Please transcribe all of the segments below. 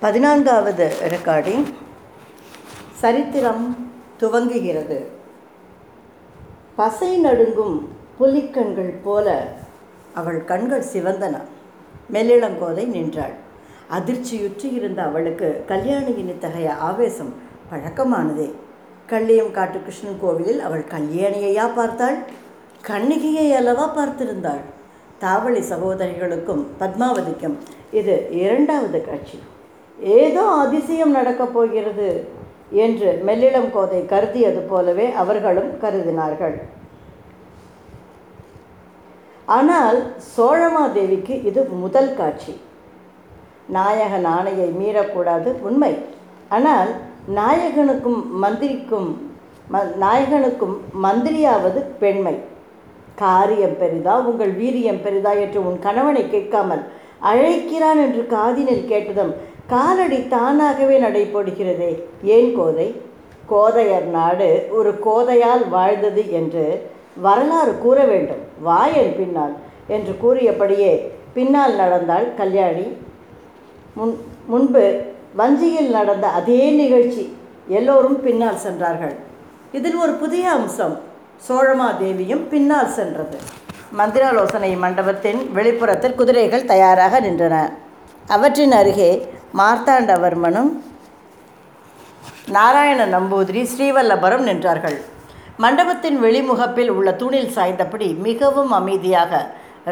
பதினான்காவது ரெக்கார்டிங் சரித்திரம் துவங்குகிறது. பசை நடுங்கும் புலிக்கண்கள் போல அவள் கண்கள் சிவந்தன. மெல்லிளங்கோதை நின்றாள். அதிர்ச்சியுற்று இருந்த அவளுக்கு கல்யாணியின் இத்தகைய ஆவேசம் பழக்கமானதே. கள்ளியம் காட்டு கிருஷ்ணன் கோவிலில் அவள் கல்யாணியையா பார்த்தாள்? கண்ணிகையை அல்லவா பார்த்திருந்தாள்? தாவளி சகோதரிகளுக்கும் பத்மாவதிக்கும் இது இரண்டாவது காட்சி. ஏதோ அதிசயம் நடக்கப் போகிறது என்று மெல்லிளம் கோதை கருதியது போலவே அவர்களும் கருதினார்கள். ஆனால் சோழமாதேவிக்கு இது முதல் காட்சி. நாயகன் ஆணையை மீறக்கூடாது உண்மை. ஆனால் நாயகனுக்கும் மந்திரிக்கும் ம நாயகனுக்கும் மந்திரியாவது பெண்மை. காரியம் பெரிதா உங்கள் வீரியம் பெரிதா என்று உன் கணவனை கேட்காமல் அழைக்கிறான் என்று காதினில் கேட்டதும் காலடி தானாகவே நடைபோடுகிறதே. ஏன் கோதை? கோதையர் நாடு ஒரு கோதையால் வாழ்ந்தது என்று வரலாறு கூற வேண்டும். வாயன் பின்னால் என்று கூறியபடியே பின்னால் நடந்தாள் கல்யாணி. முன் முன்பு வஞ்சியில் நடந்த அதே நிகழ்ச்சி எல்லோரும் பின்னால் சென்றார்கள். இதில் ஒரு புதிய அம்சம் சோழமாதேவியும் பின்னால் சென்றது. மந்திராலோசனை மண்டபத்தின் வெளிப்புறத்தில் குதிரைகள் தயாராக நின்றன. அவற்றின் அருகே மார்த்தாண்டவர்மனும் நாராயண நம்பூதிரி ஸ்ரீவல்லபரம் நின்றார்கள். மண்டபத்தின் வெளிமுகப்பில் உள்ள தூணில் சாய்ந்தபடி மிகவும் அமைதியாக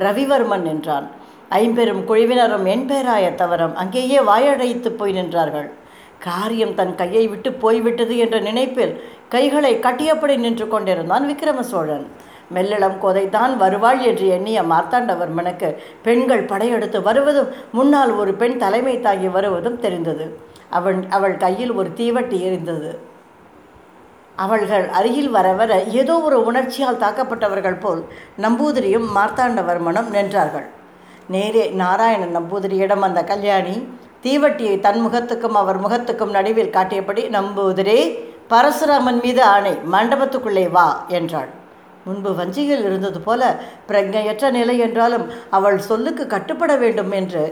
ரவிவர்மன் நின்றான். ஐம்பெரும் குழுவினரும் என்பேராய தவறம் அங்கேயே வாயடைத்து போய் நின்றார்கள். காரியம் தன் கையை விட்டு போய்விட்டது என்ற நினைப்பில் கைகளை கட்டியபடி நின்று கொண்டிருந்தான் விக்ரம சோழன் மெல்லிளம் கோதைதான் வருவாள் என்று எண்ணிய மார்த்தாண்டவர்மனுக்கு பெண்கள் படையெடுத்து வருவதும் முன்னால் ஒரு பெண் தலைமை தாங்கி வருவதும் தெரிந்தது. அவன் அவள் கையில் ஒரு தீவட்டி எரிந்தது. அவள்கள் அருகில் வர வர ஏதோ ஒரு உணர்ச்சியால் தாக்கப்பட்டவர்கள் போல் நம்பூதிரியும் மார்த்தாண்டவர்மனும் நின்றார்கள். நேரே நாராயணன் நம்பூதிரியிடம் அந்த கல்யாணி தீவட்டியை தன் முகத்துக்கும் அவர் முகத்துக்கும் நடுவில் காட்டியபடி நம்பூதிரே பரசுராமன் மீது ஆணை மண்டபத்துக்குள்ளே வா என்றாள். முன்பு வஞ்சியில் இருந்தது போல பிரஜையற்ற நிலை என்றாலும் அவள் சொல்லுக்கு கட்டுப்பட வேண்டும் என்று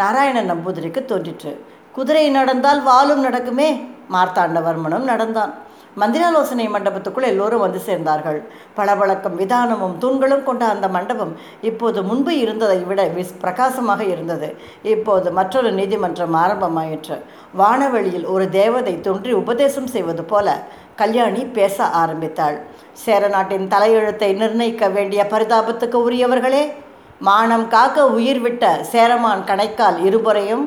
நாராயணன் நம்பூதிரிக்கு தோன்றிற்று. குதிரை நடந்தால் வாளும் நடக்குமே? மார்த்தாண்டவர்மனும் நடந்தான். மந்திராலோசனை மண்டபத்துக்குள் எல்லோரும் வந்து சேர்ந்தார்கள். பளபளக்கும் விதானமும் தூண்களும் கொண்ட அந்த மண்டபம் இப்போது முன்பு இருந்ததை விட விஸ் பிரகாசமாக இருந்தது. இப்போது மற்றொரு நீதிமன்றம் ஆரம்பமாயிற்று. வானவெளியில் ஒரு தேவதை தோன்றி உபதேசம் செய்வது போல கல்யாணி பேச ஆரம்பித்தாள். சேர நாட்டின் தலையெழுத்தை நிர்ணயிக்க வேண்டிய பரிதாபத்துக்கு உரியவர்களே மானம் காக்க உயிர் விட்ட சேரமான் கணைக்கால் இருபுறையும்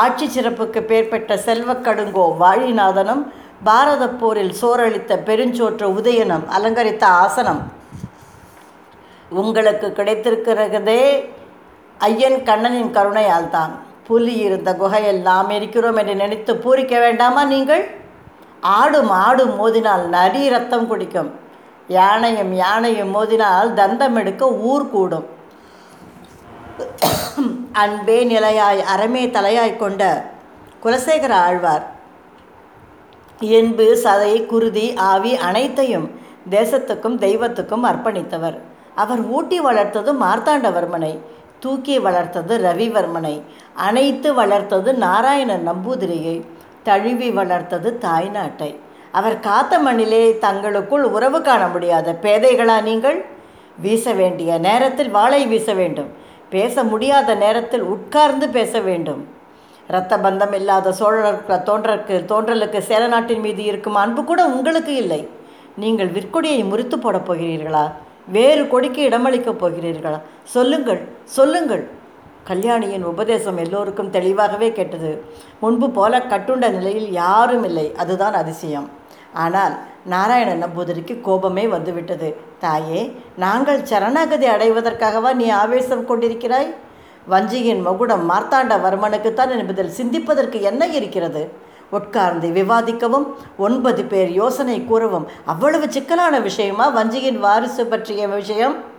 ஆட்சி சிறப்புக்கு பேர் பெற்ற செல்வக்கடுங்கோ வாழிநாதனும் பாரத போரில் சோரளித்த பெருஞ்சோற்று உதயனம் அலங்கரித்த ஆசனம். உங்களுக்கு கிடைத்திருக்கிறதே ஐயன் கண்ணனின் கருணையால் தான் புலி இருந்த குகையில் நாம் இருக்கிறோம் என்று நினைத்து பூரிக்க வேண்டாமா நீங்கள்? ஆடும் மாடு மோதினால் நரி ரத்தம் குடிக்கும். யானையும் யானையும் மோதினால் தந்தம் எடுக்க ஊர் கூடும். அன்பே நிலையாய் அறமே தலையாய் கொண்ட குலசேகர ஆழ்வார். என்பு சதை குருதி ஆவி அனைத்தையும் தேசத்துக்கும் தெய்வத்துக்கும் அர்ப்பணித்தவர். அவர் ஊட்டி வளர்த்தது மார்த்தாண்டவர்மனை தூக்கி வளர்த்தது ரவிவர்மனை அனைத்து வளர்த்தது நாராயணன் நம்பூதிரியை. தழுவி வளர்த்தது தாய்நாட்டை அவர் காத்த மண்ணிலே தங்களுக்குள் உறவு காண முடியாத பேதைகளா நீங்கள்? வீச வேண்டிய நேரத்தில் வாளை வீச வேண்டும். பேச முடியாத நேரத்தில் உட்கார்ந்து பேச வேண்டும். இரத்த பந்தம் இல்லாத சோழருக்கு தோன்றற்கு தோன்றலுக்கு சேர நாட்டின் மீது இருக்கும் அன்பு கூட உங்களுக்கு இல்லை. நீங்கள் விற்கொடியை முறித்து போடப் போகிறீர்களா? வேறு கொடிக்கு இடமளிக்கப் போகிறீர்களா? சொல்லுங்கள் சொல்லுங்கள். கல்யாணியின் உபதேசம் எல்லோருக்கும் தெளிவாகவே கேட்டது. முன்பு போல கட்டுண்ட நிலையில் யாரும் இல்லை. அதுதான் அதிசயம். ஆனால் நாராயண நம்பூதிரிக்கு கோபமே வந்துவிட்டது. தாயே நாங்கள் சரணாகதி அடைவதற்காகவா நீ ஆவேசம் கொண்டிருக்கிறாய்? வஞ்சியின் மகுடம் மார்த்தாண்டவர்மனுக்குத்தான் என்பதில் சிந்திப்பதற்கு என்ன இருக்கிறது? உட்கார்ந்து விவாதிக்கவும் ஒன்பது பேர் யோசனை கூறவும் அவ்வளவு சிக்கலான விஷயமா வஞ்சியின் வாரிசு பற்றிய விஷயம்?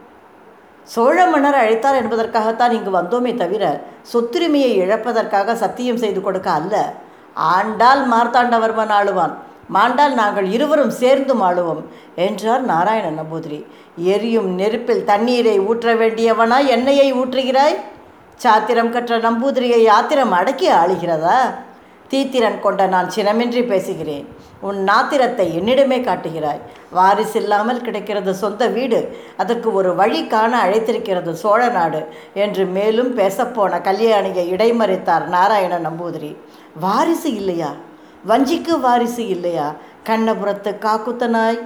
சோழ மன்னர் அழைத்தார் என்பதற்காகத்தான் இங்கு வந்தோமே தவிர சொத்துரிமையை இழப்பதற்காக சத்தியம் செய்து கொடுக்க அல்ல. ஆண்டால் மார்த்தாண்டவர்மன் ஆளுவான். மாண்டால் நாங்கள் இருவரும் சேர்ந்தும் ஆளுவோம் என்றார் நாராயண நம்பூதிரி. எரியும் நெருப்பில் தண்ணீரை ஊற்ற வேண்டியவனா எண்ணெயை ஊற்றுகிறாய்? சாத்திரம் கற்ற நம்பூதிரியை ஆத்திரம் அடக்கி ஆளுகிறதா? தீத்திரன் கொண்ட நான் சினமின்றி பேசுகிறேன். உன் நாத்திரத்தை என்னிடமே காட்டுகிறாய். வாரிசு இல்லாமல் கிடைக்கிறது சொந்த வீடு. அதற்கு ஒரு வழி காண அழைத்திருக்கிறது சோழ நாடு என்று மேலும் பேசப்போன கல்யாணியை இடைமறித்தார் நாராயண நம்பூதிரி. வாரிசு இல்லையா? வஞ்சிக்கு வாரிசு இல்லையா? கண்ணபுரத்து காக்குத்தனாய்.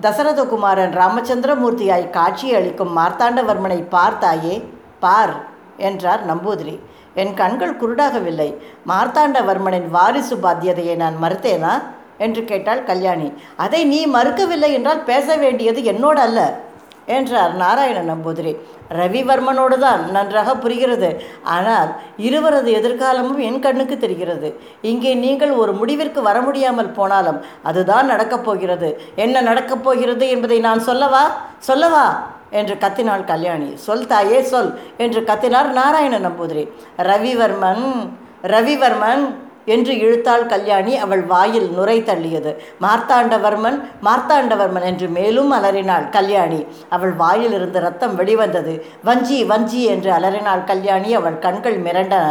தசரதகுமாரன் ராமச்சந்திரமூர்த்தியாய் காட்சி அளிக்கும் மார்த்தாண்டவர்மனை பார்த்தாயே பார் என்றார் நம்பூதிரி. என் கண்கள் குருடாகவில்லை. மார்த்தாண்டவர்மனின் வாரிசு பாத்தியதையை நான் மறுத்தேனா? என்று கேட்டாள் கல்யாணி. அதை நீ மறுக்கவில்லை என்றால் பேச வேண்டியது என்னோடு அல்ல என்றார் நாராயண நம்பூதிரி. ரவிவர்மனோடு தான் நன்றாக புரிகிறது. ஆனால் இருவரது எதிர்காலமும் என் கண்ணுக்கு தெரிகிறது. இங்கே நீங்கள் ஒரு முடிவிற்கு வர முடியாமல் போனாலும் அதுதான் நடக்கப் போகிறது. என்ன நடக்கப் போகிறது என்பதை நான் சொல்லவா? சொல்லவா? என்று கத்தினாள் கல்யாணி. சொல் தாயே சொல் என்று கத்தினார் நாராயண நம்பூதிரி. ரவிவர்மன் ரவிவர்மன் என்று இழுத்தாள் கல்யாணி அவள் வாயில் நுரை தள்ளியது. மார்த்தாண்டவர்மன் மார்த்தாண்டவர்மன் என்று மேலும் அலறினாள் கல்யாணி. அவள் வாயில் இருந்து ரத்தம் வெளிவந்தது. வஞ்சி வஞ்சி என்று அலறினாள் கல்யாணி. அவள் கண்கள் மிரண்டன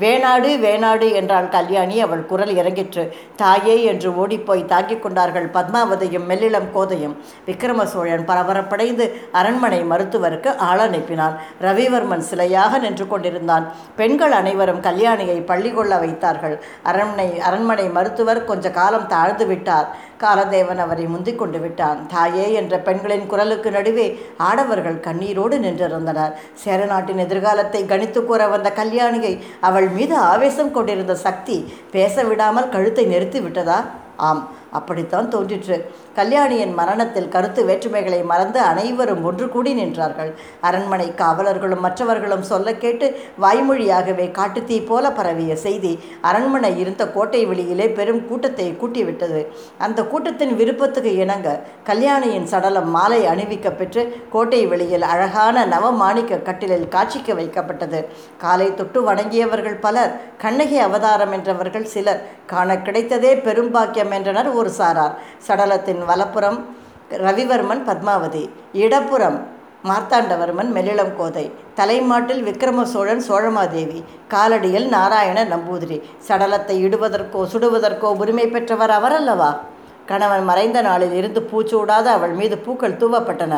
வேணாடு வேணாடு என்றாள் கல்யாணி. அவள் குரல் இறங்கிற்று. தாயே என்று ஓடிப்போய் தாக்கிக் கொண்டார்கள் பத்மாவதியும் மெல்லிளம் கோதையும். விக்ரம சோழன் பரபரப்படைந்து அரண்மனை மருத்துவருக்கு ஆள் அனுப்பினான். ரவிவர்மன் சிலையாக நின்று கொண்டிருந்தான். பெண்கள் அனைவரும் கல்யாணியை பள்ளி கொள்ள வைத்தார்கள். அரண்மனை அரண்மனை மருத்துவர் கொஞ்ச காலம் தாழ்ந்து விட்டார். காலதேவன் அவரை முந்திக் கொண்டு விட்டான். தாயே என்ற பெண்களின் குரலுக்கு நடுவே ஆடவர்கள் கண்ணீரோடு நின்றிருந்தனர். சேரநாட்டின் எதிர்காலத்தை கணித்து கூற வந்த கல்யாணியை அவள் மீது ஆவேசம் கொண்டிருந்த சக்தி பேச விடாமல் கழுத்தை நிறுத்தி விட்டதா? ஆம். அப்படித்தான் தோன்றிற்று. கல்யாணியின் மரணத்தில் கருத்து வேற்றுமைகளை மறந்து அனைவரும் ஒன்று கூடி நின்றார்கள். அரண்மனை காவலர்களும் மற்றவர்களும் சொல்ல கேட்டு வாய்மொழியாகவே காட்டுத்தீ போல பரவிய செய்தி அரண்மனை இருந்த கோட்டை வெளியிலே பெரும் கூட்டத்தை கூட்டிவிட்டது. அந்த கூட்டத்தின் விருப்பத்துக்கு இணங்க கல்யாணியின் சடலம் மாலை அணிவிக்க பெற்று கோட்டை வெளியில் அழகான நவமாணிக்க கட்டிலில் காட்சிக்கு வைக்கப்பட்டது. காலை தொட்டு வணங்கியவர்கள் பலர் கண்ணகி அவதாரம் என்றவர்கள் சிலர் காண கிடைத்ததே பெரும்பாக்கியம் என்றனர் ஒரு சாரார். சடலத்தின் வலப்புறம் ரவிவர்மன் பத்மாவதி. இடப்புறம் மார்த்தாண்டவர்மன் மெல்லிளம் கோதை. தலைமாட்டில் விக்ரம சோழன் சோழமாதேவி. காலடியில் நாராயண நம்பூதிரி. சடலத்தை இடுவதற்கோ சுடுவதற்கோ உரிமை பெற்றவர் அவர் அல்லவா கணவன் மறைந்த நாளில் இருந்து பூச்சூடாத அவள் மீது பூக்கள் தூவப்பட்டன.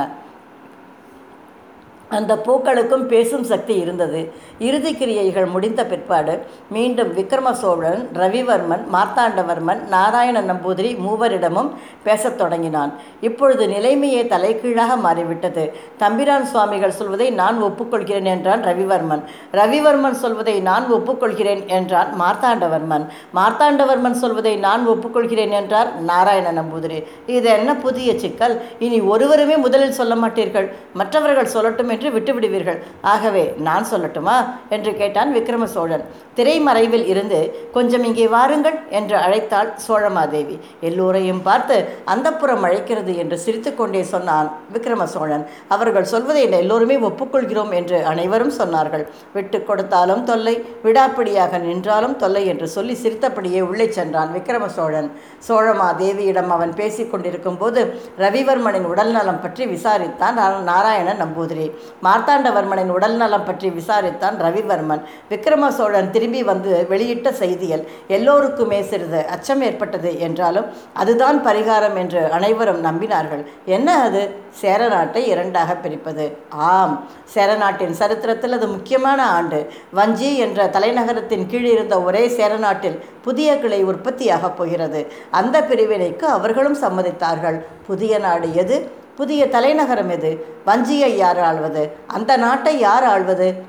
அந்த பூக்களுக்கும் பேசும் சக்தி இருந்தது. இறுதி கிரியைகள் முடிந்த பிற்பாடு மீண்டும் விக்ரம சோழன் ரவிவர்மன் மார்த்தாண்டவர்மன் நாராயண நம்பூதிரி மூவரிடமும் பேசத் தொடங்கினான். இப்பொழுது நிலைமையே தலைகீழாக மாறிவிட்டது. தம்பிரான் சுவாமிகள் சொல்வதை நான் ஒப்புக்கொள்கிறேன் என்றான் ரவிவர்மன். ரவிவர்மன் சொல்வதை நான் ஒப்புக்கொள்கிறேன் என்றான் மார்த்தாண்டவர்மன். மார்த்தாண்டவர்மன் சொல்வதை நான் ஒப்புக்கொள்கிறேன் என்றார் நாராயண நம்பூதிரி. இது என்ன புதிய சிக்கல்? இனி ஒருவருமே முதலில் சொல்ல மாட்டீர்கள். மற்றவர்கள் சொல்லட்டும் என்று என்று விட்டுவிடுவீர்கள். ஆகவே நான் சொல்லட்டுமா? என்று கேட்டான் விக்ரம சோழன் திரைமறைவில் இருந்து கொஞ்சம் இங்கே வாருங்கள் என்று அழைத்தாள் சோழமாதேவி. எல்லோரையும் பார்த்து அந்தப்புறம் அழைக்கிறது என்று சிரித்துக்கொண்டே சொன்னான் விக்ரம சோழன் அவர்கள் சொல்வதை எல்லோருமே ஒப்புக்கொள்கிறோம் என்று அனைவரும் சொன்னார்கள். விட்டு கொடுத்தாலும் தொல்லை விடாப்பிடியாக நின்றாலும் தொல்லை என்று சொல்லி சிரித்தபடியே உள்ளே சென்றான் விக்ரம சோழன் சோழமாதேவியிடம் அவன் பேசிக் கொண்டிருக்கும் போது ரவிவர்மனின் உடல்நலம் பற்றி விசாரித்தான் நாராயண நம்பூதிரி. மார்த்தாண்டவர்மனின் உடல்நலம் பற்றி விசாரித்தான் ரவிவர்மன். விக்ரம சோழன் திரும்பி வந்து வெளியிட்ட செய்தியில் எல்லோருக்குமே சிறிது அச்சம் ஏற்பட்டது என்றாலும் அதுதான் பரிகாரம் என்று அனைவரும் நம்பினார்கள். என்ன அது? சேர நாட்டை இரண்டாக பிரிப்பது. ஆம் சேர நாட்டின் சரித்திரத்தில் அது முக்கியமான ஆண்டு. வஞ்சி என்ற தலைநகரத்தின் கீழ் இருந்த ஒரே சேர நாட்டில் புதிய கிளை உற்பத்தியாகப் போகிறது. அந்த பிரிவினைக்கு அவர்களும் சம்மதித்தார்கள். புதிய நாடு எது? புதிய தலைநகரம் எது? வஞ்சியை யார் ஆள்வது? அந்த நாட்டை யார் ஆள்வது?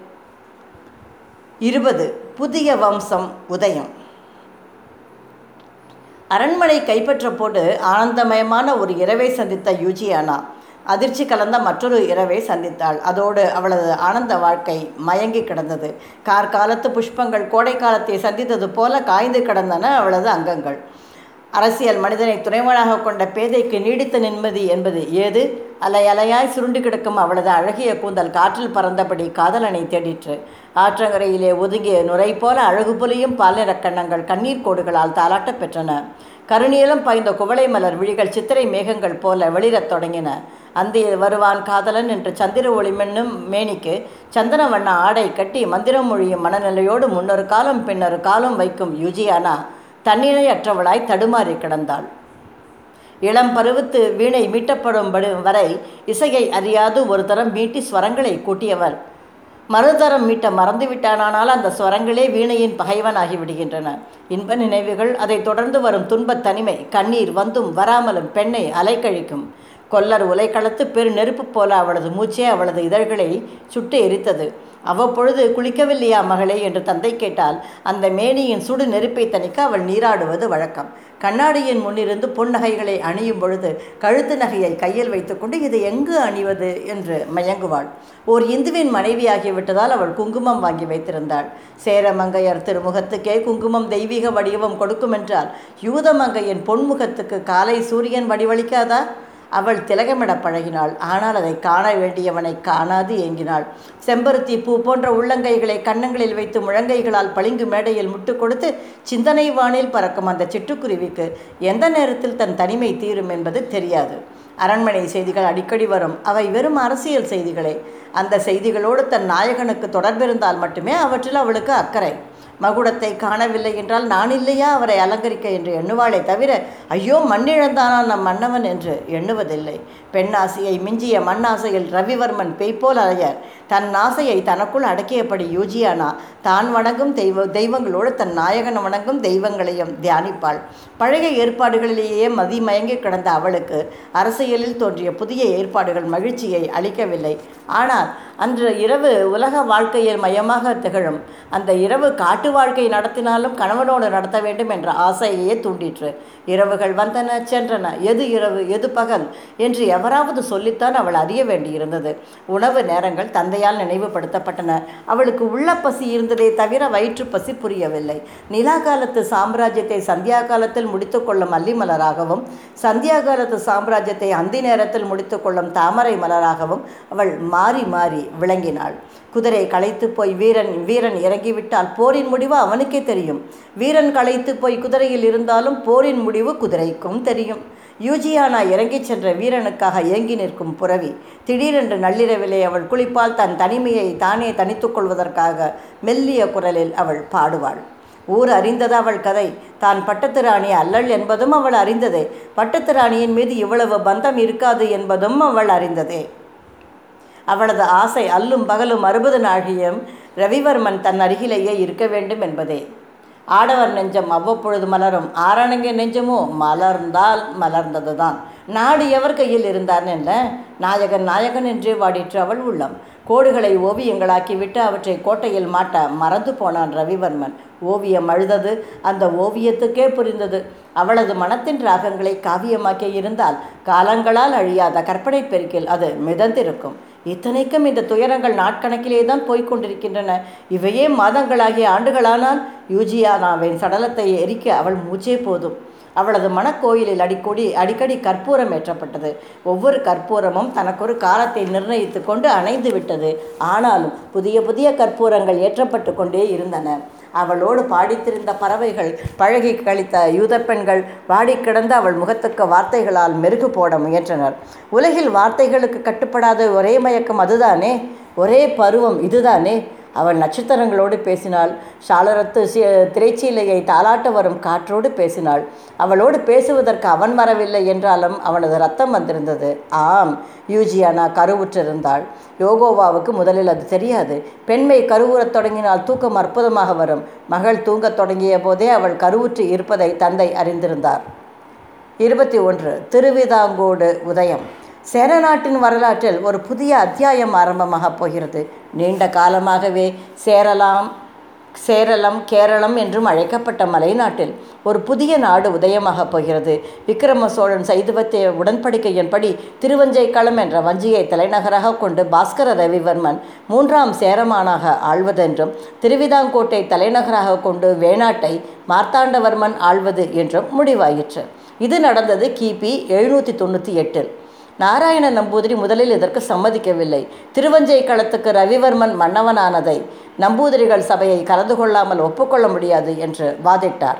இருபது. புதிய வம்சம் உதயம். அரண்மனை கைப்பற்ற போது ஆனந்தமயமான ஒரு இரவை சந்தித்த யூஜியானா அதிர்ச்சி கலந்த மற்றொரு இரவை சந்தித்தாள். அதோடு அவளது ஆனந்த வாழ்க்கை மயங்கி கிடந்தது. கார்காலத்து புஷ்பங்கள் கோடை காலத்தை சந்தித்தது போல காய்ந்து கிடந்தன அவளது அங்கங்கள். அரசியல் மனிதனை துணைவனாக கொண்ட பேதைக்கு நீடித்த நிம்மதி என்பது ஏது? அலை அலையாய் சுருண்டு கிடக்கும் அவளது அழகிய கூந்தல் காற்றில் பறந்தபடி காதலனை தேடிற்று. ஆற்றங்கரையிலே ஒதுங்கிய நுரை போல அழகு புலியும் பால்நிறக் கண்ணீர் கோடுகளால் தாளாட்டப் பெற்றன. கருநீலம் பாய்ந்த குவளை மலர் விழிகள் சித்திரை மேகங்கள் போல வெளிரத் தொடங்கின. அந்த வருவான் காதலன் என்று சந்திர ஒளிமென்னும் மேனிக்கு சந்தன வண்ண ஆடை கட்டி மந்திரம் மொழியும் மனநிலையோடு முன்னொரு காலம் பின்னொரு காலம் வைக்கும் யுஜியானா தண்ணீரை அற்றவளாய் தடுமாறி கிடந்தாள். இளம் பருவத்து வீணை மீட்டப்படும் வரை இசையை அறியாது ஒரு தரம் மீட்டி ஸ்வரங்களை கூட்டியவர். மறுதரம் மீட்ட மறந்துவிட்டானால் அந்த ஸ்வரங்களே வீணையின் பகைவனாகி விடுகின்றன. இன்ப நினைவுகள் அதை தொடர்ந்து வரும் துன்பத் தனிமை கண்ணீர் வந்தும் வராமலும் பெண்ணை அலைக்கழிக்கும். கொல்லர் உலை கலத்து பெரு நெருப்பு போல அவளது மூச்சே அவளது இதழ்களை சுட்டு எரித்தது. அவ்வப்பொழுது குளிக்கவில்லையா மகளே என்று தந்தை கேட்டால் அந்த மேனியின் சுடு நெருப்பை தணிக்க அவள் நீராடுவது வழக்கம். கண்ணாடியின் முன்னிருந்து பொன்னகைகளை அணியும் பொழுது கழுத்து நகையை கையில் வைத்துக்கொண்டு இதை எங்கு அணிவது என்று மயங்குவாள். ஓர் இந்துவின் மனைவியாகிவிட்டதால் அவள் குங்குமம் வாங்கி வைத்திருந்தாள். சேரமங்கையர் திருமுகத்துக்கே குங்குமம் தெய்வீக வடிவம் கொடுக்குமென்றால் யூதமங்கையின் பொன்முகத்துக்கு காலை சூரியன் வடிவளிக்காதா? அவள் திலகமிட பழகினாள். ஆனால் அதை காண வேண்டியவனை காணாது ஏங்கினாள். செம்பருத்தி பூ போன்ற உள்ளங்கைகளை கன்னங்களில் வைத்து முழங்கைகளால் பளிங்கு மேடையில் முட்டு கொடுத்து சிந்தனை வானில் பறக்கும் அந்த சிட்டுக்குருவிக்கு எந்த நேரத்தில் தன் தனிமை தீரும் என்பது தெரியாது. அரண்மனை செய்திகள் அடிக்கடி வரும். அவை வெறும் அரசியல் செய்திகளே. அந்த செய்திகளோடு தன் நாயகனுக்கு தொடர்பிருந்தால் மட்டுமே அவற்றில் அவளுக்கு அக்கறை. மகுடத்தை காணவில்லை என்றால் நான் இல்லையா? அவரை அலங்கரிக்க என்று எண்ணுவாளே தவிர ஐயோ மண்ணிழந்தானா நம் மன்னவன் என்று எண்ணுவதில்லை. பெண்ணாசையை மிஞ்சிய மண்ணாசையில் ரவிவர்மன் பெய்போல் அலையர். தன் ஆசையை தனக்குள் அடக்கியபடி யூஜியானா தான் வணங்கும் தெய்வ தெய்வங்களோடு தன் நாயகன் வணங்கும் தெய்வங்களையும் தியானிப்பாள். பழைய ஏற்பாடுகளிலேயே மதிமயங்கி கிடந்த அவளுக்கு அரசியலில் தோன்றிய புதிய ஏற்பாடுகள் மகிழ்ச்சியை அளிக்கவில்லை. ஆனால் அன்று இரவு உலக வாழ்க்கையில் மையமாக திகழும் அந்த இரவு காட்டு வாழ்க்கை நடத்தினாலும் கணவனோடு நடத்த வேண்டும் என்ற ஆசையையே தூண்டிற்று. இரவுகள் வந்தன சென்றன. எது இரவு எது பகல் என்று எவராவது சொல்லித்தான் அவள் அறிய வேண்டியிருந்தது. உணவு நேரங்கள் தந்தையால் நினைவுபடுத்தப்பட்டன. அவளுக்கு உள்ள பசி இருந்ததே தவிர வயிற்று பசி புரியவில்லை. நிலா காலத்து சாம்ராஜ்யத்தை சந்தியா காலத்தில் முடித்துக்கொள்ளும் கொள்ளும் மலராகவும் சந்தியா காலத்து சாம்ராஜ்யத்தை அந்தி நேரத்தில் முடித்துக்கொள்ளும் தாமரை மலராகவும் அவள் மாறி மாறி விளங்கினாள். குதிரை களைத்து போய் வீரன் வீரன் இறங்கிவிட்டால் போரின் முடிவு அவனுக்கே தெரியும். வீரன் களைத்து போய் குதிரையில் இருந்தாலும் போரின் முடிவு குதிரைக்கும் தெரியும். யூஜியானா இறங்கிச் சென்ற வீரனுக்காக ஏங்கி நிற்கும் புறவி திடீரென்று நள்ளிரவிலே அவள் குளிப்பால் தன் தனிமையை தானே தனித்துக் கொள்வதற்காக மெல்லிய குரலில் அவள் பாடுவாள். ஊர் அறிந்தது அவள் கதை. தான் பட்டத்து ராணி அல்லள் என்பதும் அவள் அறிந்ததே. பட்டத்து ராணியின் மீது இவ்வளவு பந்தம் இருக்காது என்பதும் அவள் அறிந்ததே. அவளது ஆசை அல்லும் பகலும் அறுபது நாழியும் ரவிவர்மன் தன் அருகிலேயே இருக்க வேண்டும் என்பதே. ஆடவர் நெஞ்சம் அவ்வப்பொழுது மலரும். ஆரணங்க நெஞ்சமோ மலர்ந்தால் மலர்ந்ததுதான். நாடு எவர் கையில் இருந்தான் என்ன? நாயகன் நாயகன் என்றே வாடிற்று அவள் உள்ளம். கோடுகளை ஓவியங்களாக்கிவிட்டு அவற்றை கோட்டையில் மாட்ட மறந்து போனான் ரவிவர்மன். ஓவியம் அழுதது அந்த ஓவியத்துக்கே புரிந்தது. அவளது மனத்தின் ராகங்களை காவியமாக்கி இருந்தால் காலங்களால் அழியாத கற்பனை பெருக்கில் அது மிதந்திருக்கும். இத்தனைக்கும் இந்த துயரங்கள் நாட்கணக்கிலே தான் போய்கொண்டிருக்கின்றன இவையே மாதங்களாகிய ஆண்டுகளானால் யூஜியானாவின் சடலத்தை எரிக்க அவள் மூச்சே போதும். அவளது மனக்கோயிலில் அடிக்கடி அடிக்கடி கற்பூரம் ஏற்றப்பட்டது. ஒவ்வொரு கற்பூரமும் தனக்கொரு காலத்தை நிர்ணயித்து கொண்டு அணைந்து விட்டது ஆனாலும் புதிய புதிய கற்பூரங்கள் ஏற்றப்பட்டு கொண்டே இருந்தன. அவளோடு பாடித்திருந்த பறவைகள் பழகி கழித்த யூத பெண்கள் வாடி கிடந்து அவள் முகத்துக்கு வார்த்தைகளால் மெருகு போட முயன்றனர். உலகில் வார்த்தைகளுக்கு கட்டுப்படாத ஒரே மயக்கம் அதுதானே? ஒரே பருவம் இதுதானே? அவள் நட்சத்திரங்களோடு பேசினாள். சாளரத்து திரைச்சீலையை தாளாட்ட வரும் காற்றோடு பேசினாள். அவளோடு பேசுவதற்கு அவன் வரவில்லை என்றாலும் அவனது ரத்தம் வந்திருந்தது. ஆம் யூஜியானா கருவுற்றிருந்தாள். யோகோவாவுக்கு முதலில் அது தெரியாது. பெண்மை கருவுறத் தொடங்கினால் தூக்கம் அற்புதமாக வரும். மகள் தூங்கத் தொடங்கிய போதே அவள் கருவுற்று இருப்பதை தந்தை அறிந்திருந்தார். இருபத்தி ஒன்று திருவிதாங்கோடு உதயம். சேரநாட்டின் வரலாற்றில் ஒரு புதிய அத்தியாயம் ஆரம்பமாகப் போகிறது. நீண்ட காலமாகவே சேரலாம் சேரளம் கேரளம் என்றும் அழைக்கப்பட்ட மலைநாட்டில் ஒரு புதிய நாடு உதயமாகப் போகிறது. விக்ரம சோழன் சைதுவத்திய உடன்படிக்கையின்படி திருவஞ்சைக்களம் என்ற வஞ்சியை தலைநகராக கொண்டு பாஸ்கர ரவிவர்மன் மூன்றாம் சேரமானாக ஆள்வதென்றும் திருவிதாங்கோட்டை தலைநகராக கொண்டு வேணாட்டை மார்த்தாண்டவர்மன் ஆள்வது என்றும் முடிவாயிற்று. இது நடந்தது கிபி எழுநூற்றி தொண்ணூற்றி எட்டில். நாராயண நம்பூதிரி முதலில் இதற்கு சம்மதிக்கவில்லை. திருவஞ்சை களத்துக்கு ரவிவர்மன் மன்னவனானதை நம்பூதிரிகள் சபையை கலந்து கொள்ளாமல் ஒப்புக்கொள்ள முடியாது என்று வாதிட்டார்.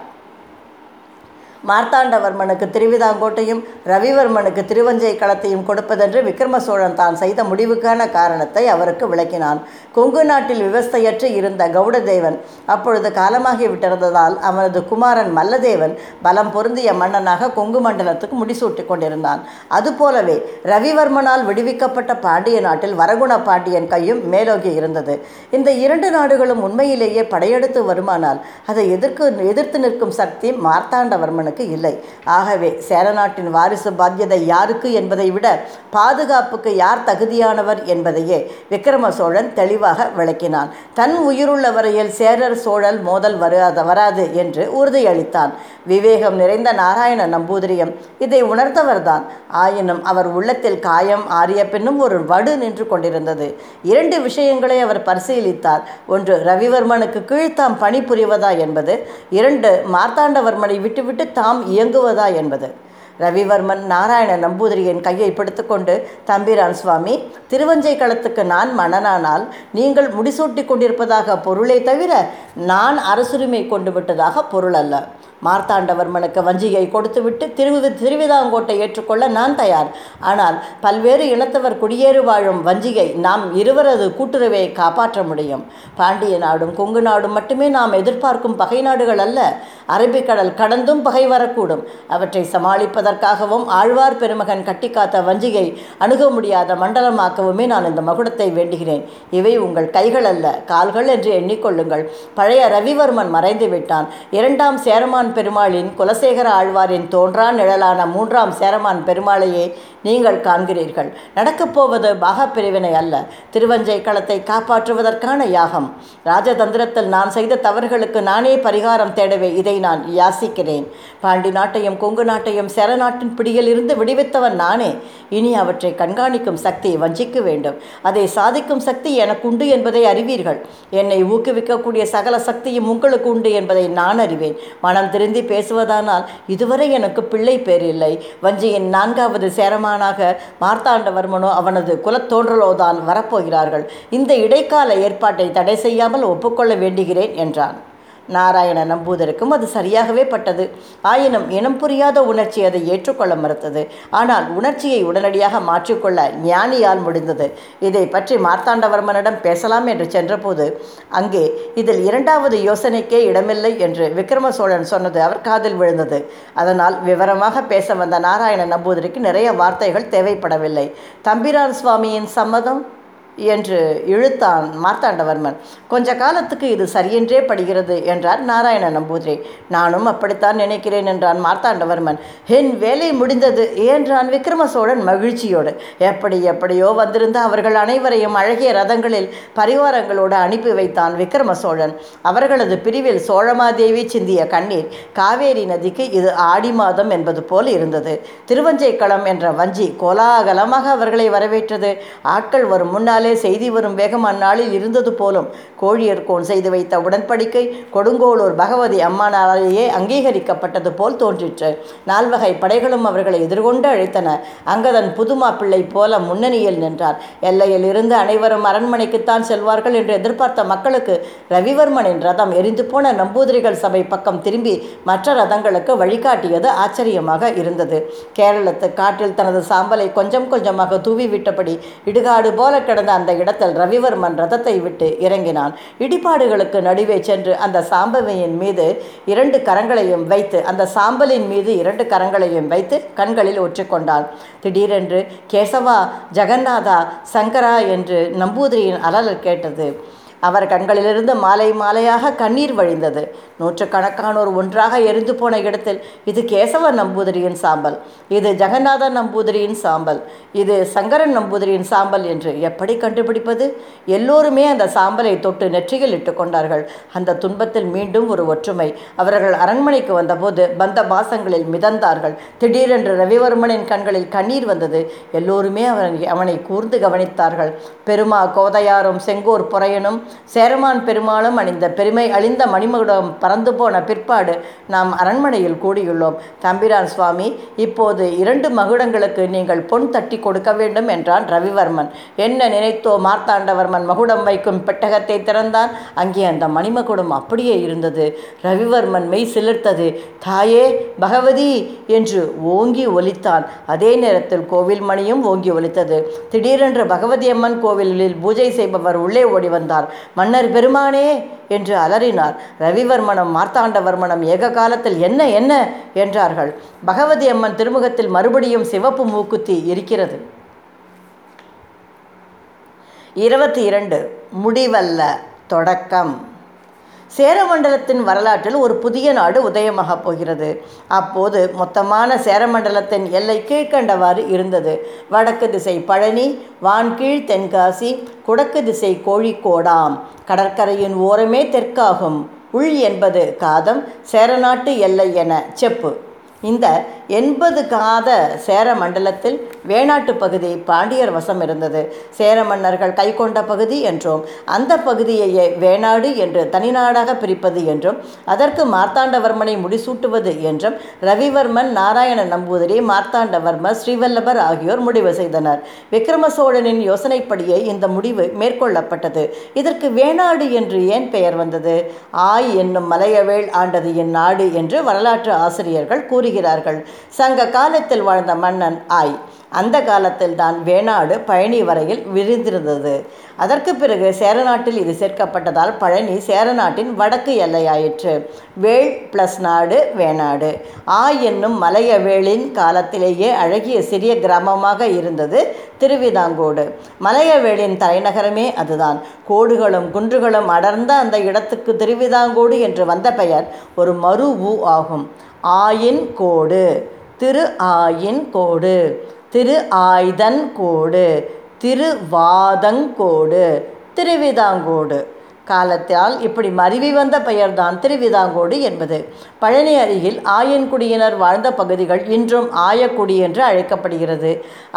மார்த்தாண்டவர்மனுக்கு திருவிதாங்கோட்டையும் ரவிவர்மனுக்கு திருவஞ்சை களத்தையும் கொடுப்பதென்று விக்ரம சோழன் தான் செய்த முடிவுக்கான காரணத்தை அவருக்கு விளக்கினான். கொங்கு நாட்டில் விவஸ்தையற்று இருந்த கவுடதேவன் அப்பொழுது காலமாகி விட்டிருந்ததால் அவனது குமாரன் மல்லதேவன் பலம் பொருந்திய மன்னனாக கொங்கு மண்டலத்துக்கு முடிசூட்டி கொண்டிருந்தான். அதுபோலவே ரவிவர்மனால் விடுவிக்கப்பட்ட பாண்டிய நாட்டில் வரகுண பாண்டியன் கையும் மேலோகி இருந்தது. இந்த இரண்டு நாடுகளும் உண்மையிலேயே படையெடுத்து வருமானால் அதை எதிர்க்கு எதிர்த்து நிற்கும் சக்தி மார்த்தாண்டவர்மனுக்கு இல்லை. ஆகவே சேரநாட்டின் வாரிசு பாத்தியதை யாருக்கு என்பதை விட பாதுகாப்புக்கு யார் தகுதியானவர் என்பதையே விக்ரம சோழன் தெளிவாக விளக்கினான். தன் உயிருள்ள வரையில் சேரர் சோழல் மோதல் வராத வராது என்று உறுதியளித்தான். விவேகம் நிறைந்த நாராயண நம்பூதிரியம் இதை உணர்ந்தவர்தான். ஆயினும் அவர் உள்ளத்தில் காயம் ஆறிய பின்னும் ஒரு வடு நின்று கொண்டிருந்தது. இரண்டு விஷயங்களை அவர் பரிசீலித்தார். ஒன்று ரவிவர்மனுக்கு கீழ் தாம் பணிபுரிவதா என்பது. இரண்டு மார்த்தாண்டவர்மனை விட்டுவிட்டு தாம் இயங்குவதா என்பது. ரவிவர்மன் நாராயண நம்பூதிரியின் கையை பிடித்துக்கொண்டு தம்பிரான் சுவாமி திருவஞ்சை களத்துக்கு நான் மன்னனானால் நீங்கள் முடிசூட்டி கொண்டிருப்பதாக பொருளை தவிர நான் அரசுரிமை கொண்டு விட்டதாக பொருள் அல்ல. மார்த்தாண்டவர்மனுக்கு வஞ்சியை கொடுத்துவிட்டு திருவி திருவிதாங்கோட்டை ஏற்றுக்கொள்ள நான் தயார். ஆனால் பல்வேறு இனத்தவர் குடியேறு வாழும் வஞ்சியை நாம் இருவரது கூட்டுறவை காப்பாற்ற முடியும். பாண்டிய நாடும் கொங்கு நாடும் மட்டுமே நாம் எதிர்பார்க்கும் பகை நாடுகள் அல்ல. அரபிக்கடல் கடந்தும் பகை வரக்கூடும். அவற்றை சமாளிப்பதற்காகவும் ஆழ்வார் பெருமகன் கட்டிக்காத்த வஞ்சியை அணுக முடியாத மண்டலமாக்கவுமே நான் இந்த மகுடத்தை வேண்டுகிறேன். இவை உங்கள் கைகள் அல்ல கால்கள் என்று எண்ணிக்கொள்ளுங்கள். பழைய ரவிவர்மன் மறைந்து விட்டான் இரண்டாம் சேரமான் பெருமாளின் குலசேகர ஆழ்வாரின் தோன்றா நிழலான மூன்றாம் சேரமான் பெருமாளையே நீங்கள் காண்கிறீர்கள். நடக்கப் போவது பாகப்பிரிவினை அல்ல. திருவஞ்சை களத்தை காப்பாற்றுவதற்கான யாகம். ராஜதந்திரத்தில் நான் செய்த தவறுகளுக்கு நானே பரிகாரம் தேடவே இதை நான் யாசிக்கிறேன். பாண்டி நாட்டையும் கொங்கு நாட்டையும் சேரநாட்டின் பிடியில் இருந்து விடுவித்தவன் நானே. இனி அவற்றை கண்காணிக்கும் சக்தி வஞ்சிக்க வேண்டும். அதை சாதிக்கும் சக்தி எனக்கு உண்டு என்பதை அறிவீர்கள். என்னை ஊக்குவிக்கக்கூடிய சகல சக்தியும் உங்களுக்கு உண்டு என்பதை நான் அறிவேன். மனம் திருந்தி பேசுவதானால் இதுவரை எனக்கு பிள்ளை பேர் இல்லை. வஞ்சியின் நான்காவது சேரமானாக மார்த்தாண்டவர்மனோ அவனது குலத்தோன்றலோ தான் வரப்போகிறார்கள். இந்த இடைக்கால ஏற்பாட்டை தடை செய்யாமல் ஒப்புக்கொள்ள வேண்டுகிறேன் என்றான். நாராயண நம்பூதருக்கும் அது சரியாகவே பட்டது. ஆயினும் இனம் புரியாத உணர்ச்சி அதை ஏற்றுக்கொள்ள மறுத்தது. ஆனால் உணர்ச்சியை உடனடியாக மாற்றிக்கொள்ள ஞானியால் முடிந்தது. இதை பற்றி மார்த்தாண்டவர்மனிடம் பேசலாம் என்று சென்றபோது அங்கே இதில் இரண்டாவது யோசனைக்கே இடமில்லை என்று விக்ரம சோழன் சொன்னது அவர் காதில் விழுந்தது. அதனால் விவரமாக பேச வந்த நாராயண நம்பூதிரிக்கு நிறைய வார்த்தைகள் தேவைப்படவில்லை. தம்பிரான் சுவாமியின் சம்மதம்? என்று இழுத்தான் மார்த்தாண்டவர்மன். கொஞ்ச காலத்துக்கு இது சரியென்றே படுகிறது என்றார் நாராயண நம்பூதிரி. நானும் அப்படித்தான் நினைக்கிறேன் என்றான் மார்த்தாண்டவர்மன். என் வேலை முடிந்தது என்றான் விக்ரம சோழன் மகிழ்ச்சியோடு. எப்படி எப்படியோ வந்திருந்த அவர்கள் அனைவரையும் அழகிய ரதங்களில் பரிவாரங்களோடு அனுப்பி வைத்தான் விக்ரம சோழன் அவர்களது பிரிவில் சோழமாதேவி சிந்திய கண்ணீர் காவேரி நதிக்கு இது ஆடி மாதம் என்பது போல் இருந்தது. திருவஞ்சைக்களம் என்ற வஞ்சி கோலாகலமாக அவர்களை வரவேற்றது. ஆட்கள் வரும் முன்னால் செய்தி வரும் வேகம் அந்நாளில் இருந்தது போலும். கோழியர்கோன் செய்து வைத்த உடன்படிக்கை கொடுங்கோளூர் பகவதி அம்மானாலேயே அங்கீகரிக்கப்பட்டது போல் தோன்றிற்று. நால்வகை படைகளும் அவர்களை எதிர்கொண்டு அழைத்தன. அங்கதன் புதுமா பிள்ளை போல முன்னணியில் நின்றார். எல்லையில் இருந்து அனைவரும் அரண்மனைக்குத்தான் செல்வார்கள் என்று எதிர்பார்த்த மக்களுக்கு ரவிவர்மனின் ரதம் எரிந்து போன நம்பூதிரிகள் சபை பக்கம் திரும்பி மற்ற ரதங்களுக்கு வழிகாட்டியது ஆச்சரியமாக இருந்தது. கேரளத்து காற்றில் தனது சாம்பலை கொஞ்சம் கொஞ்சமாக தூவி விட்டபடி இடுகாடு போல கிடந்த அந்த இடத்தில் ரவிவர்மன் ரதத்தை விட்டு இறங்கினான். இடிபாடுகளுக்கு நடுவே சென்று அந்த சாம்பவியின் மீது இரண்டு கரங்களையும் வைத்து அந்த சாம்பலின் மீது இரண்டு கரங்களையும் வைத்து கண்களில் ஒற்றுக்கொண்டான். திடீரென்று கேசவா ஜெகநாதா சங்கரா என்று நம்பூதிரியின் அலறல் கேட்டது. அவர் கண்களிலிருந்து மாலை மாலையாக கண்ணீர் வழிந்தது. நூற்றுக்கணக்கானோர் ஒன்றாக எரிந்து போன இடத்தில் இது கேசவ நம்பூதிரியின் சாம்பல். இது ஜெகநாத நம்பூதிரியின் சாம்பல். இது சங்கரன் நம்பூதிரியின் சாம்பல் என்று எப்படி கண்டுபிடிப்பது? எல்லோருமே அந்த சாம்பலை தொட்டு நெற்றியில் இட்டு கொண்டார்கள். அந்த துன்பத்தில் மீண்டும் ஒரு ஒற்றுமை. அவர்கள் அரண்மனைக்கு வந்தபோது பந்த பாசங்களில் மிதந்தார்கள். திடீரென்று ரவிவர்மனின் கண்களில் கண்ணீர் வந்தது. எல்லோருமே அவன் அவனை கூர்ந்து கவனித்தார்கள். பெருமா கோதையாரும் செங்கோர் புறையனும் சேரமான் பெருமாளும் அணிந்த பெருமை அழிந்த மணிமகுடம் பறந்து போன பிற்பாடு நாம் அரண்மனையில் கூடியுள்ளோம். தம்பிரான் சுவாமி இப்போது இரண்டு மகுடங்களுக்கு நீங்கள் பொன் தட்டி கொடுக்க வேண்டும் என்றான் ரவிவர்மன். என்ன நினைத்தோ மார்த்தாண்டவர்மன் மகுடம் வைக்கும் பெட்டகத்தை திறந்தான். அங்கே அந்த மணிமகுடம் அப்படியே இருந்தது. ரவிவர்மன் மெய் சிலிர்த்தது. தாயே பகவதி! என்று ஓங்கி ஒலித்தான். அதே நேரத்தில் கோவில் மணியும் ஓங்கி ஒலித்தது. திடீரென்று பகவதி அம்மன் கோவிலில் பூஜை செய்பவர் உள்ளே ஓடி வந்தார். மன்னர் பெருமானே என்று அலறினார். ரவிவர்மனம் மார்த்தாண்டவர்மனம் ஏக காலத்தில் என்ன என்ன என்றார்கள். பகவதி அம்மன் திருமுகத்தில் மறுபடியும் சிவப்பு மூக்குத்தி இருக்கிறது. இருபத்தி இரண்டு முடிவல்ல தொடக்கம். சேரமண்டலத்தின் வரலாற்றில் ஒரு புதிய நாடு உதயமாகப் போகிறது. அப்போது மொத்தமான சேரமண்டலத்தின் எல்லை கீழ்கண்டவாறு இருந்தது. வடக்கு திசை பழனி வான்கீழ் தென்காசி குடக்கு திசை கோழிக்கோடாம். கடற்கரையின் ஓரமே தெற்காகும். உள் என்பது காதம் சேரநாட்டு எல்லை என செப்பு. இந்த எண்பது காத சேர மண்டலத்தில் வேணாட்டு பகுதி பாண்டியர் வசம் இருந்தது. சேர மன்னர்கள் கை கொண்ட பகுதி என்றும் அந்த பகுதியையே வேணாடு என்று தனிநாடாக பிரிப்பது என்றும் அதற்கு மார்த்தாண்டவர்மனை முடிசூட்டுவது என்றும் ரவிவர்மன் நாராயண நம்பூதிரி மார்த்தாண்டவர்மர் ஸ்ரீவல்லபர் ஆகியோர் முடிவு செய்தனர். விக்ரம சோழனின் யோசனைப்படியே இந்த முடிவு மேற்கொள்ளப்பட்டது. இதற்கு வேணாடு என்று ஏன் பெயர் வந்தது? ஆய் என்னும் மலையவேள் ஆண்டது என் நாடு என்று வரலாற்று ஆசிரியர்கள் கூறுகிறார்கள். சங்க காலத்தில் வாழ்ந்த மன்னன் ஆய். அந்த காலத்தில் தான் வேணாடு பழனி வரையில் விரிந்திருந்தது. அதற்கு பிறகு சேரநாட்டில் இது சேர்க்கப்பட்டதால் பழனி சேரநாட்டின் வடக்கு எல்லையாயிற்று. வேள் பிளஸ் நாடு வேணாடு. ஆ என்னும் மலையவேளின் காலத்திலேயே அழகிய சிறிய கிராமமாக இருந்தது திருவிதாங்கோடு. மலையவேளின் தலைநகரமே அதுதான். கோடுகளும் குன்றுகளும் அடர்ந்த அந்த இடத்துக்கு திருவிதாங்கோடு என்று வந்த பெயர் ஒரு மறு ஊ ஆகும். ஆயின் கோடு. திரு ஆயின் கோடு. திரு ஆய்தன்கோடு திருவாதங்கோடு திருவிதாங்கோடு. காலத்தால் இப்படி மருவி வந்த பெயர்தான் திருவிதாங்கோடு என்பது. பழனி அருகில் ஆயன்குடியினர் வாழ்ந்த பகுதிகள் இன்றும் ஆயக்குடி என்று அழைக்கப்படுகிறது.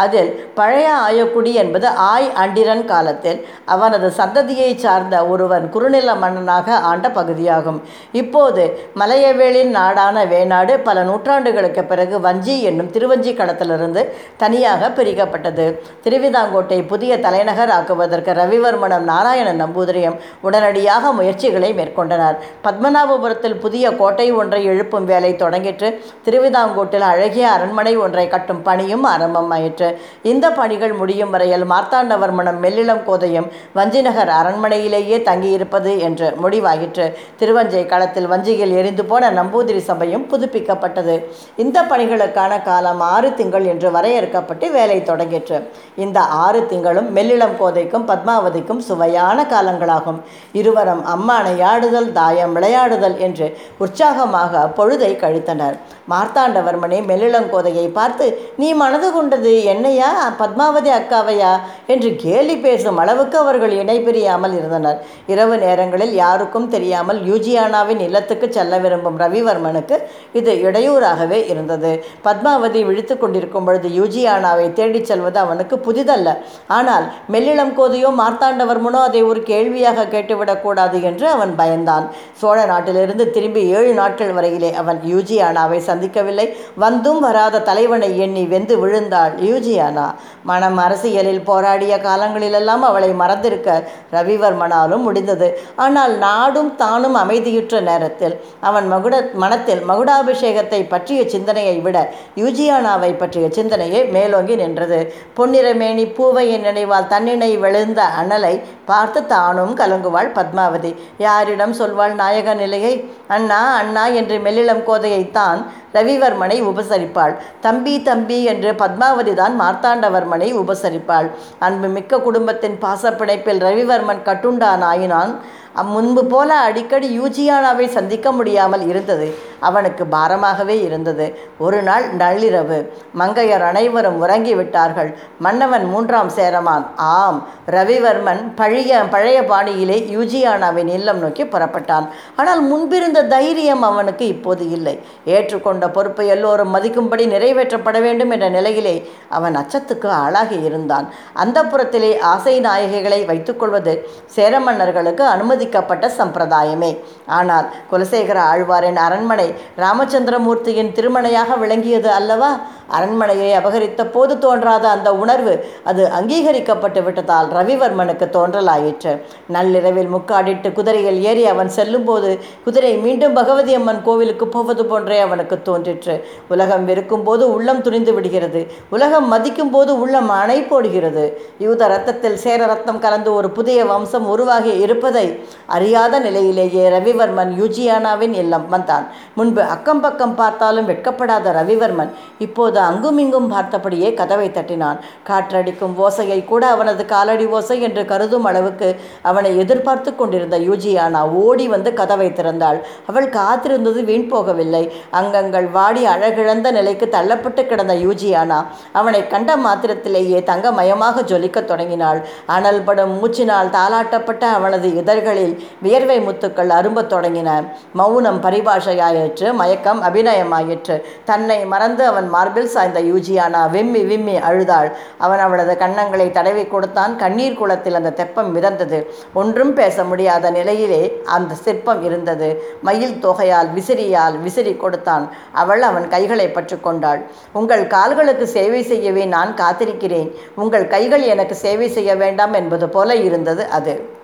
அதில் பழைய ஆயக்குடி என்பது ஆய் அண்டிரன் காலத்தில் அவனது சந்ததியை சார்ந்த ஒருவன் குறுநில மன்னனாக ஆண்ட பகுதியாகும். இப்போது மலையவேளின் நாடான வேணாடு பல நூற்றாண்டுகளுக்கு பிறகு வஞ்சி என்னும் திருவஞ்சி களத்திலிருந்து தனியாக பிரிக்கப்பட்டது. திருவிதாங்கோட்டை புதிய தலைநகர் ஆக்குவதற்கு ரவிவர்மனம் நாராயண நம்பூதிரியம் உடனடியாக முயற்சிகளை மேற்கொண்டனர். பத்மநாபபுரத்தில் புதிய கோட்டை ஒன்றை எழுப்பும் வேலை தொடங்கிற்று. திருவிதாங்கோட்டில் அழகிய அரண்மனை ஒன்றை கட்டும் பணியும் ஆரம்பமாயிற்று. இந்த பணிகள் முடியும் வரையில் மார்த்தாண்டவர்மனம் மெல்லிளம் கோதையும் வஞ்சிநகர் அரண்மனையிலேயே தங்கியிருப்பது என்று முடிவாயிற்று. திருவஞ்சை களத்தில் வஞ்சியில் எரிந்து போன நம்பூதிரி சபையும் புதுப்பிக்கப்பட்டது. இந்த பணிகளுக்கான காலம் ஆறு திங்கள் என்று வரையறுக்கப்பட்டு வேலை தொடங்கிற்று. இந்த ஆறு திங்களும் மெல்லிளம் கோதைக்கும் பத்மாவதிக்கும் சுவையான காலங்களாகும். இருவரும் அம்மானை ஆடுதல் தாயம் விளையாடுதல் என்று உற்சாகமாக பொழுதை கழித்தனர். மார்த்தாண்டவர்மனே மெல்லிளங்கோதையை பார்த்து நீ மனது கொண்டது என்னையா? பத்மாவதி அக்காவையா? என்று கேலி பேசும் அளவுக்கு அவர்கள் இணைபிரியாமல் இருந்தனர். இரவு நேரங்களில் யாருக்கும் தெரியாமல் யூஜியானாவின் இல்லத்துக்கு செல்ல விரும்பும் ரவிவர்மனுக்கு இது இடையூறாகவே இருந்தது. பத்மாவதி விழித்து கொண்டிருக்கும் பொழுது யூஜியானாவை தேடிச் செல்வது அவனுக்கு புதிதல்ல. ஆனால் மெல்லிளங்கோதையோ மார்த்தாண்டவர்மனோ அதை ஒரு கேள்வியாக கேட்டுவிடக்கூடாது என்று அவன் பயந்தான். சோழ நாட்டிலிருந்து திரும்பி ஏழு நாட்கள் நாட்கள் வரையிலே அவன் யூஜியானாவை சந்திக்கவில்லை. வந்தும் வராத தலைவனை எண்ணி வெந்து விழுந்தாள் யூஜியானா. மனம் அரசியலில் போராடிய காலங்களிலெல்லாம் அவளை மறந்திருக்க ரவிவர்மனாலும் முடிந்தது. ஆனால் நாடும் தானும் அமைதியுற்ற நேரத்தில் அவன் மகுட மனத்தில் மகுடாபிஷேகத்தை பற்றிய சிந்தனையை விட யூஜியானாவை பற்றிய சிந்தனையே மேலோங்கி நின்றது. பொன்னிறமேனி பூவையின் நினைவால் தன்னினை விழுந்த அனலை பார்த்து தானும் கலங்குவாள் பத்மாவதி. யாரிடம் சொல்வாள் நாயக நிலையை? அண்ணா அண்ணா என்று மெல்லிளம் கோதையைத்தான் ரவிவர்மனை உபசரிப்பாள். தம்பி தம்பி என்று பத்மாவதி தான் மார்த்தாண்டவர்மனை உபசரிப்பாள். அன்பு மிக்க குடும்பத்தின் பாசப்பிணைப்பில் ரவிவர்மன் கட்டுண்டான் ஆயினான் முன்பு போல அடிக்கடி யூஜியானாவை சந்திக்க முடியாமல் இருந்தது. அவனுக்கு பாரமாகவே இருந்தது. ஒரு நாள் நள்ளிரவு. மங்கையர் அனைவரும் உறங்கிவிட்டார்கள் மன்னவன் மூன்றாம் சேரமான். ஆம். ரவிவர்மன் பழைய பழைய பாணியிலே யூஜியானாவின் இல்லம் நோக்கி புறப்பட்டான். ஆனால் முன்பிருந்த தைரியம் அவனுக்கு இப்போது இல்லை. ஏற்றுக்கொண்டு பொறுப்பை எல்லோரும் மதிக்கும்படி நிறைவேற்றப்பட வேண்டும் என்ற நிலையிலே அவன் அச்சத்துக்கு ஆளாகி இருந்தான். அந்த புறத்திலே ஆசை நாயகிகளை வைத்துக்கொள்வது சேர மன்னர்களுக்கு அனுமதிக்கப்பட்ட சம்பிரதாயமே. ஆனால் குலசேகர ஆழ்வாரின் அரண்மனை ராமச்சந்திரமூர்த்தியின் திருமணையாக விளங்கியது அல்லவா? அரண்மனையை அபகரித்த போது தோன்றாத அந்த உணர்வு அது அங்கீகரிக்கப்பட்டு விட்டதால் ரவிவர்மனுக்கு தோன்றலாயிற்று. நள்ளிரவில் முக்காடிட்டு குதிரையில் ஏறி அவன் செல்லும்போது குதிரை மீண்டும் பகவதி அம்மன் கோவிலுக்கு போவது போன்றே அவனுக்கு தோன்றிற்று. உலகம் வெறுக்கும் போது உள்ளம் துணிந்து விடுகிறது. உலகம் மதிக்கும் போது உள்ளம் அணை போடுகிறது. யூத ரத்தத்தில் சேர ரத்தம் கலந்து ஒரு புதிய வம்சம் உருவாகி இருப்பதை அறியாத நிலையிலேயே ரவிவர்மன் யூஜியானாவின் இல்லம் வந்தான். முன்பு அக்கம் பக்கம் பார்த்தாலும் வெட்கப்படாத ரவிவர்மன் இப்போது அங்குமிங்கும் பார்த்தபடியே கதவை தட்டினான். காற்றடிக்கும் ஓசையை கூட அவனது காலடி ஓசை என்று கருதும் அளவுக்கு அவனை எதிர்பார்த்து கொண்டிருந்த யூஜியானா ஓடி வந்து கதவை திறந்தாள். அவள் காத்திருந்தது வீண் போகவில்லை. அங்கங்கள் வாடி அழகிழந்த நிலைக்கு தள்ளப்பட்டு கிடந்த யூஜியானா அவனை கண்ட மாத்திரத்திலேயே தங்கமயமாக ஜொலிக்கத் தொடங்கினாள். அனல்படும் மூச்சினால் தாளாட்டப்பட்ட அவனது இதழ்களில் வியர்வை முத்துக்கள் அரும்பத் தொடங்கின. மௌனம் பரிபாஷையாயிற்று மயக்கம் அபிநயமாயிற்று. தன்னை மறந்து அவன் மார்பில் சாய்ந்த யூஜியானா விம்மி விம்மி அழுதாள். அவன் அவளது கன்னங்களை தடவி கொடுத்தான். கண்ணீர் குளத்தில் அந்த தெப்பம் மிதந்தது. ஒன்றும் பேச முடியாத நிலையிலே அந்த சிற்பம் இருந்தது. மயில் தொகையால் விசிறியால் விசிறி கொடுத்தான். அவள் அவன் கைகளை பற்றி கொண்டாள் உங்கள் கால்களுக்கு சேவை செய்யவே நான் காத்திருக்கிறேன். உங்கள் கைகள் எனக்கு சேவை செய்ய வேண்டாம் என்பது போல இருந்தது அது.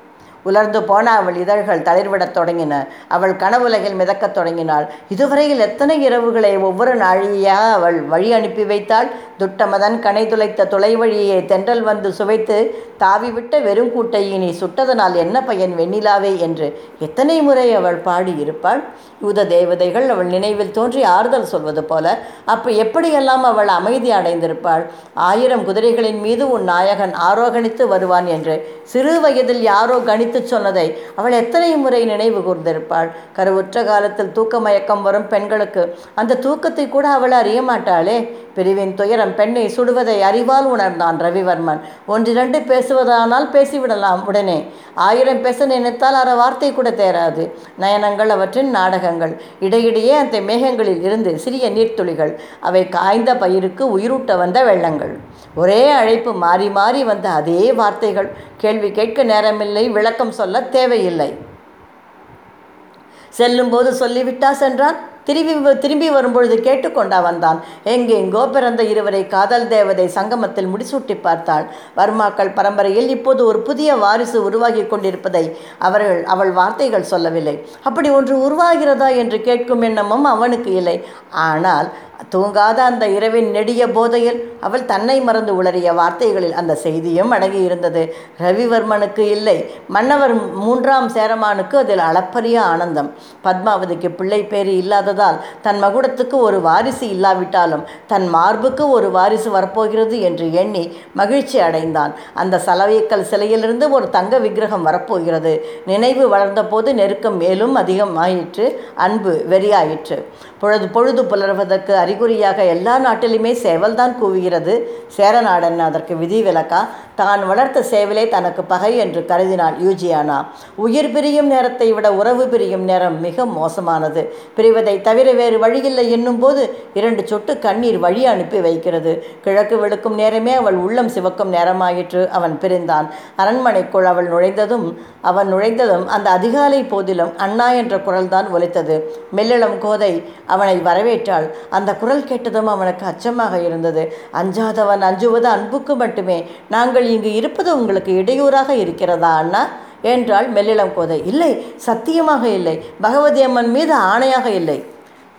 உலர்ந்து போன அவள் இதழ்கள் தளிர்விடத் தொடங்கின. அவள் கனவுலகில் மிதக்கத் தொடங்கினாள். இதுவரையில் எத்தனை இரவுகளை ஒவ்வொரு நாழியாக அவள் வழி அனுப்பி வைத்தாள்? துட்டமதன் கனை துளைத்த துளை வழியே தென்றல் வந்து சுவைத்து தாவிவிட்ட வெறுங்கூட்டை இனி சுட்டதனால் என்ன பயன் வெண்ணிலாவே? என்று எத்தனை முறை அவள் பாடி இருப்பாள் யூத தேவதைகள் அவள் நினைவில் தோன்றி ஆறுதல் சொல்வது போல அப்போ எப்படியெல்லாம் அவள் அமைதி அடைந்திருப்பாள்? ஆயிரம் குதிரைகளின் மீது உன் நாயகன் ஆரோகணித்து வருவான் என்று சிறு வயதில் யாரோ கணித்து சொன்னதை அவள் எத்தனை முறை நினைவு கூர்ந்திருப்பாள்? கருவுற்ற காலத்தில் தூக்க மயக்கம் வரும் பெண்களுக்கு அந்த தூக்கத்தை கூட அவள் அறிய மாட்டாளே. பிரிவின் துயரம் பெண்ணை சுடுவதை அறிவால் உணர்ந்தான் ரவிவர்மன். ஒன்றிரண்டு பேசுவதானால் பேசிவிடலாம் உடனே. ஆயிரம் பேச நினைத்தால் அற வார்த்தை கூட தேராது. நயனங்கள் அவற்றின் நாடகங்கள். இடையிடையே அந்த மேகங்களில் இருந்து சிறிய நீர்த்துளிகள் அவை காய்ந்த பயிருக்கு உயிரூட்ட வந்த வெள்ளங்கள். ஒரே அழைப்பு மாறி மாறி வந்த அதே வார்த்தைகள். கேள்வி கேட்க நேரமில்லை விளக்கம் சொல்ல தேவையில்லை. செல்லும்போது சொல்லிவிட்டா சென்றான்? திரும்பி திரும்பி வரும்பொழுது கேட்டுக்கொண்டா வந்தான். எங்கெங்கோ பிறந்த இருவரை காதல் தேவதை சங்கமத்தில் முடிசூட்டி பார்த்தாள். வர்மாக்கள் பரம்பரையில் இப்போது ஒரு புதிய வாரிசு உருவாகி கொண்டிருப்பதை அவர்கள் அவள் வார்த்தைகள் சொல்லவில்லை. அப்படி ஒன்று உருவாகிறதா என்று கேட்கும் எண்ணமும் அவனுக்கு இல்லை. ஆனால் தூங்காத அந்த இரவின் நெடிய போதையில் அவள் தன்னை மறந்து உளறிய வார்த்தைகளில் அந்த செய்தியும் அடங்கி இருந்தது ரவிவர்மனுக்கு இல்லை. மன்னவர் மூன்றாம் சேரமானுக்கு அதில் அளப்பரிய ஆனந்தம். பத்மாவதிக்கு பிள்ளை பேறு இல்லாததால் தன் மகுடத்துக்கு ஒரு வாரிசு இல்லாவிட்டாலும் தன் மார்புக்கு ஒரு வாரிசு வரப்போகிறது என்று எண்ணி மகிழ்ச்சி அடைந்தான். அந்த சலவைக்கல் சிலையிலிருந்து ஒரு தங்க விக்கிரகம் வரப்போகிறது. நினைவு வளர்ந்தபோது நெருக்கம் மேலும் அதிகம் ஆயிற்று அன்பு வெறியாயிற்று. பொழுது பொழுது புலர்வதற்கு அறிகுறியாக எல்லா நாட்டிலுமே சேவல்தான் கூவுகிறது. சேரநாடன் அதற்கு விதிவிலக்கா தான் வளர்த்த சேவலே தனக்கு பகை என்று கருதினாள் யூஜியானா. உயிர் பிரியும் நேரத்தை விட உறவு பிரியும் நேரம் மிக மோசமானது. பிரிவதை தவிர வேறு வழியில்லை என்னும் போது இரண்டு சொட்டு கண்ணீர் வழி அனுப்பி வைக்கிறது. கிழக்கு வெளுக்கும் நேரமே அவள் உள்ளம் சிவக்கும் நேரமாயிற்று. அவன் பிரிந்தான். அரண்மனைக்குள் அவள் நுழைந்ததும் அவன் நுழைந்ததும் அந்த அதிகாலை போதிலும் அண்ணா என்ற குரல்தான் ஒலித்தது. மெல்லிளம் கோதை அவனை வரவேற்றாள். அந்த குரல் கேட்டதும் அவனுக்கு அச்சமாக இருந்தது. அஞ்சாதவன் அஞ்சுவது அன்புக்கு மட்டுமே. நாங்கள் இங்கு இருப்பது உங்களுக்கு இடையூறாக இருக்கிறதா அண்ணா? என்றாள் மெல்லிளம் கோதை. இல்லை சத்தியமாக இல்லை. பகவதி அம்மன் மீது ஆணையாக இல்லை.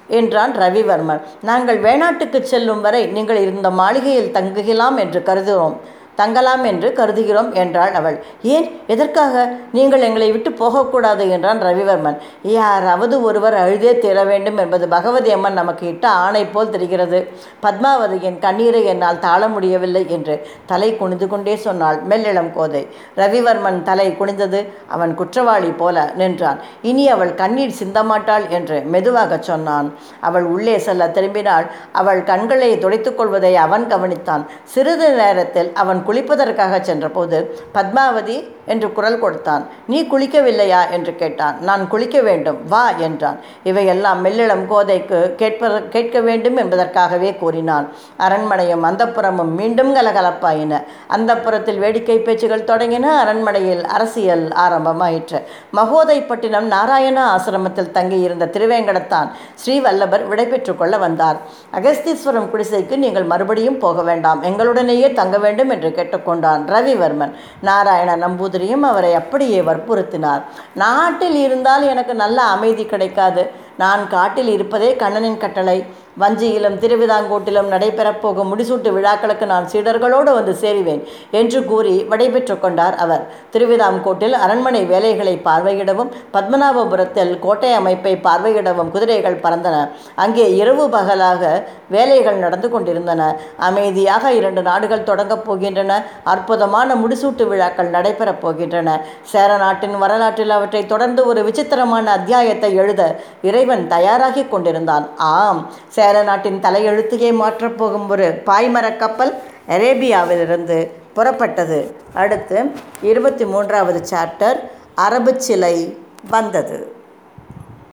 என்றான் ரவிவர்மன். நாங்கள் வேணாட்டுக்கு செல்லும் வரை நீங்கள் இந்த மாளிகையில் தங்குகலாம் என்று கருதுகிறோம். தங்கலாம் என்று கருதுகிறோம் என்றாள் அவள். ஏன்? எதற்காக? நீங்கள் எங்களை விட்டு போகக்கூடாது என்றான் ரவிவர்மன். யாராவது ஒருவர் அழுதே தீர வேண்டும் என்பது பகவதி அம்மன் நமக்கு இட்ட ஆணை போல் தெரிகிறது. பத்மாவதியின் கண்ணீரை என்னால் தாழ முடியவில்லை என்று தலை குனிந்து கொண்டே சொன்னாள் மெல்லிளம் கோதை. ரவிவர்மன் தலை குனிந்தது அவன் குற்றவாளி போல நின்றான். இனி அவள் கண்ணீர் சிந்தமாட்டாள் என்று மெதுவாகச் சொன்னான். அவள் உள்ளே செல்ல திரும்பினாள். அவள் கண்களை துடைத்துக் கொள்வதை அவன் கவனித்தான். சிறிது நேரத்தில் அவன் குளிப்பதற்காக சென்றபோது பத்மாவதி என்று குரல் கொடுத்தான். நீ குளிக்கவில்லையா? என்று கேட்டான். நான் குளிக்க வேண்டும். வா என்றான். இவையெல்லாம் மெல்லிளம் கோதைக்கு கேட்ப கேட்க வேண்டும் என்பதற்காகவே கூறினான். அரண்மனையும் அந்தப்புறமும் மீண்டும் கலகலப்பாயின. அந்தப்புறத்தில் வேடிக்கை பேச்சுகள் தொடங்கின. அரண்மனையில் அரசியல் ஆரம்பமாயிற்று. மகோதைப்பட்டினம் நாராயண ஆசிரமத்தில் தங்கியிருந்த திருவேங்கடத்தான் ஸ்ரீவல்லபர் விடைபெற்றுக் கொள்ள வந்தார். அகஸ்தீஸ்வரம் குடிசைக்கு நீங்கள் மறுபடியும் போக வேண்டாம். எங்களுடனேயே தங்க வேண்டும் என்று கேட்டுக்கொண்டான் ரவிவர்மன். நாராயண நம்பூதிரியும் அவரை அப்படியே வற்புறுத்தினார். நாட்டில் இருந்தால் எனக்கு நல்ல அமைதி கிடைக்காது. நான் காட்டில் இருப்பதே கண்ணனின் கட்டளை. வஞ்சியிலும் திருவிதாங்கோட்டிலும் நடைபெறப்போகும் முடிசூட்டு விழாக்களுக்கு நான் சீடர்களோடு வந்து சேருவேன் என்று கூறி விடைபெற்று கொண்டார் அவர். திருவிதாங்கோட்டில் அரண்மனை வேலைகளை பார்வையிடவும் பத்மநாபபுரத்தில் கோட்டை அமைப்பை பார்வையிடவும் குதிரைகள் பறந்தன. அங்கே இரவு பகலாக வேலைகள் நடந்து கொண்டிருந்தன. அமைதியாக இரண்டு நாடுகள் தொடங்கப் போகின்றன. அற்புதமான முடிசூட்டு விழாக்கள் நடைபெறப் போகின்றன. சேர நாட்டின் வரலாற்றில் அவற்றை தொடர்ந்து ஒரு விசித்திரமான அத்தியாயத்தை எழுத இறைவன் தயாராகி கொண்டிருந்தான். ஆம் சேர நாட்டின் தலையெழுத்தையே மாற்றப்போகும் ஒரு பாய்மரக் கப்பல் அரேபியாவிலிருந்து புறப்பட்டது. அடுத்து இருபத்தி மூன்றாவது சாப்டர் அரபு சிலை வந்தது.